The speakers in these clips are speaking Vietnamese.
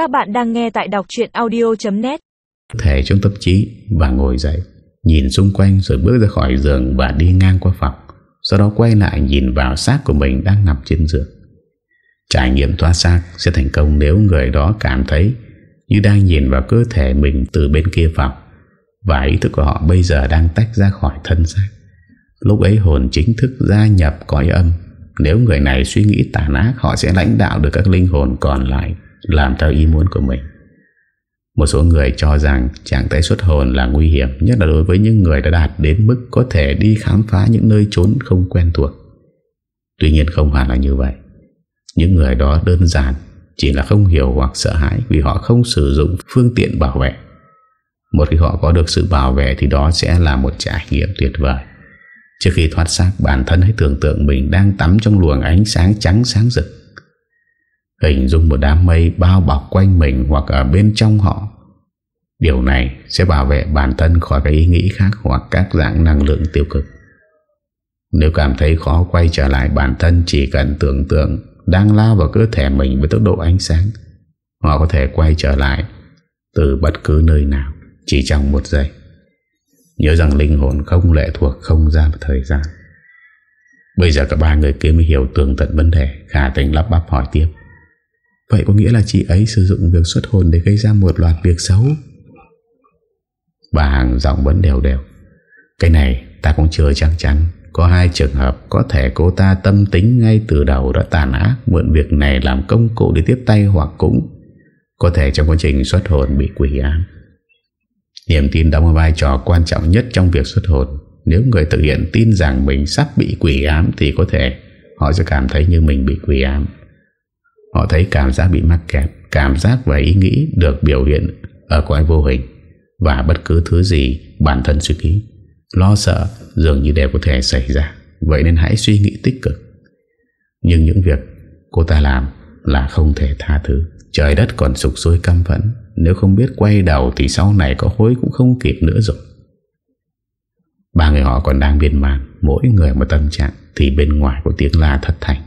Các bạn đang nghe tại đọc chuyện audio.net Thể trong tâm trí và ngồi dậy, Nhìn xung quanh rồi bước ra khỏi giường Và đi ngang qua phòng. Sau đó quay lại nhìn vào xác của mình Đang nằm trên giường. Trải nghiệm thoát xác sẽ thành công Nếu người đó cảm thấy Như đang nhìn vào cơ thể mình từ bên kia phòng Và ý thức của họ bây giờ Đang tách ra khỏi thân xác. Lúc ấy hồn chính thức gia nhập cõi âm. Nếu người này suy nghĩ tàn ác, Họ sẽ lãnh đạo được các linh hồn còn lại. Làm theo ý muốn của mình. Một số người cho rằng Trạng thái xuất hồn là nguy hiểm, Nhất là đối với những người đã đạt đến mức Có thể đi khám phá những nơi trốn không quen thuộc. Tuy nhiên không hẳn là như vậy. Những người đó đơn giản, Chỉ là không hiểu hoặc sợ hãi Vì họ không sử dụng phương tiện bảo vệ. Một khi họ có được sự bảo vệ Thì đó sẽ là một trải nghiệm tuyệt vời. Trước khi thoát xác, bản thân hãy tưởng tượng mình đang tắm trong luồng ánh sáng trắng sáng rực. Hình dung một đám mây bao bọc quanh mình hoặc ở bên trong họ. Điều này sẽ bảo vệ bản thân khỏi cái ý nghĩ khác hoặc các dạng năng lượng tiêu cực. Nếu cảm thấy khó quay trở lại bản thân chỉ cần tưởng tượng đang lao vào cơ thể mình với tốc độ ánh sáng, Họ có thể quay trở lại từ bất cứ nơi nào, chỉ trong một giây. Nhớ rằng linh hồn không lệ thuộc, không gian và thời gian. Bây giờ cả ba người kia mới hiểu tường tận vấn đề, Khả tình lắp bắp hỏi tiếp. Vậy có nghĩa là chị ấy sử dụng việc xuất hồn Để gây ra một loạt việc xấu. Bà Hằng giọng vẫn đều đều. Cái này ta cũng chưa chắc chắn. Có hai trường hợp, Có thể cô ta tâm tính ngay từ đầu đã tàn ác, Mượn việc này làm công cụ để tiếp tay Hoặc cũng có thể trong quá trình xuất hồn bị quỷ ám Niềm tin đóng vai trò quan trọng nhất trong việc xuất hồn. Nếu người thực hiện tin rằng mình sắp bị quỷ ám Thì có thể họ sẽ cảm thấy như mình bị quỷ ám. Họ thấy cảm giác bị mắc kẹt, Cảm giác và ý nghĩ được biểu hiện ở cõi vô hình Và bất cứ thứ gì bản thân suy nghĩ, Lo sợ dường như đều có thể xảy ra. Vậy nên hãy suy nghĩ tích cực. Nhưng những việc cô ta làm là không thể tha thứ. Trời đất còn sụp sôi căm phẫn. Nếu không biết quay đầu Thì sau này có hối cũng không kịp nữa rồi. Ba người họ còn đang biên man. Mỗi người một tâm trạng Thì bên ngoài có tiếng la thật thành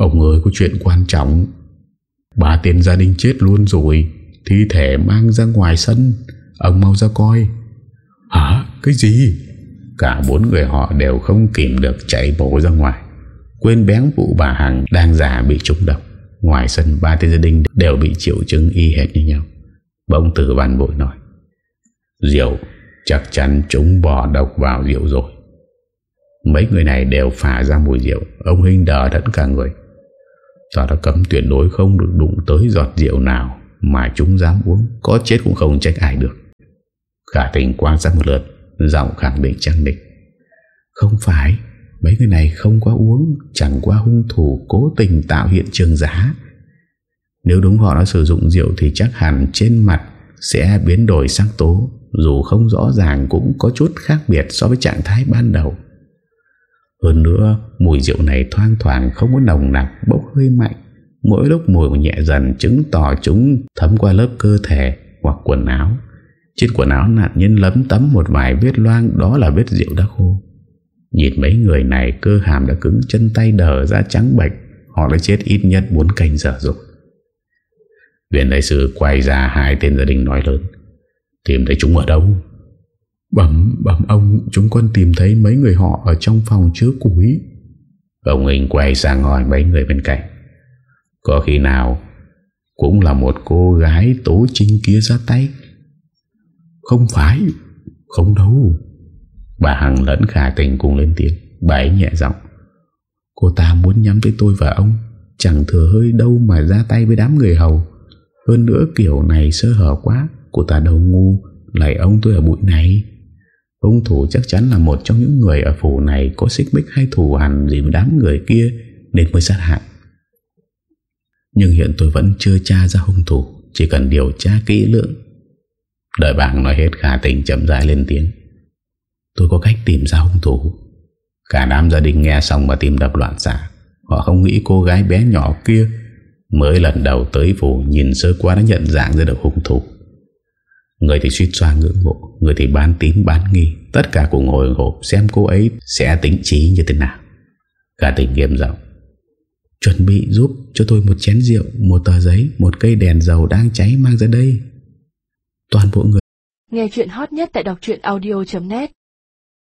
Ông ơi, có chuyện quan trọng. Bà tiền gia đình chết luôn rồi, Thi thể mang ra ngoài sân. Ông mau ra coi. Hả? Cái gì? Cả bốn người họ đều không kìm được chạy bổ ra ngoài. Quên bén vụ bà Hằng Đang giả bị trúng độc. Ngoài sân, ba tên gia đình đều bị triệu chứng y hệt như nhau. Bỗng tử văn bội nói Rượu chắc chắn chúng bỏ độc vào rượu rồi. Mấy người này đều phả ra mùi rượu. Ông Hinh đờ đẫn cả người. Ta đã cấm tuyệt đối không được đụng tới giọt rượu nào Mà chúng dám uống? Có chết cũng không trách ai được. Khả tình quan sát một lượt, Giọng khẳng định trang định Không phải, Mấy người này không quá uống, Chẳng qua hung thủ cố tình tạo hiện trường giá Nếu đúng họ đã sử dụng rượu Thì chắc hẳn trên mặt Sẽ biến đổi sắc tố, Dù không rõ ràng cũng có chút khác biệt So với trạng thái ban đầu. Hơn nữa, Mùi rượu này thoang thoảng không có nồng nặng Bốc hơi mạnh Mỗi lúc mùi nhẹ dần chứng tỏ chúng thấm qua lớp cơ thể hoặc quần áo. Trên quần áo nạn nhân lấm tấm một vài vết loang, đó là vết rượu đã khô. Nhìn mấy người này, cơ hàm đã cứng, chân tay đờ ra trắng bạch Họ đã chết ít nhất 4 canh giờ rồi Viện đại sư quay ra hai tên gia đình nói lớn, Tìm thấy chúng ở đâu Bẩm bẩm ông Chúng con tìm thấy mấy người họ Ở trong phòng chứa củi. Ông Hình quay sang hỏi mấy người bên cạnh. Có khi nào Cũng là một cô gái tố trinh kia ra tay? Không phải Không đâu. Bà Hằng lẫn khả tình cùng lên tiếng Bà ấy nhẹ giọng. Cô ta muốn nhắm tới tôi và ông Chẳng thừa hơi đâu mà ra tay với đám người hầu. Hơn nữa kiểu này sơ hở quá Cô ta đâu ngu Lại ông tôi ở bụi này hung thủ chắc chắn là một trong những người Ở phủ này có xích bích hay thù hằn Gì với đám người kia Nên mới sát hại. Nhưng hiện tôi vẫn chưa tra ra hung thủ, Chỉ cần điều tra kỹ lưỡng. Đợi bạn nói hết khả tình chậm rãi lên tiếng. Tôi có cách tìm ra hung thủ. Cả đám gia đình nghe xong mà tìm đập loạn xạ. Họ không nghĩ cô gái bé nhỏ kia Mới lần đầu tới phủ Nhìn sơ qua đã nhận dạng ra được hung thủ. Người thì suýt xoa ngưỡng mộ, Người thì bán tín, bán nghi. Tất cả cùng hồi hộp xem cô ấy Sẽ tính trí như thế nào. Cả tình nghiêm giọng, Chuẩn bị giúp cho tôi một chén rượu, Một tờ giấy, Một cây đèn dầu đang cháy mang ra đây. Toàn bộ người Nghe chuyện hot nhất tại đọc audio.net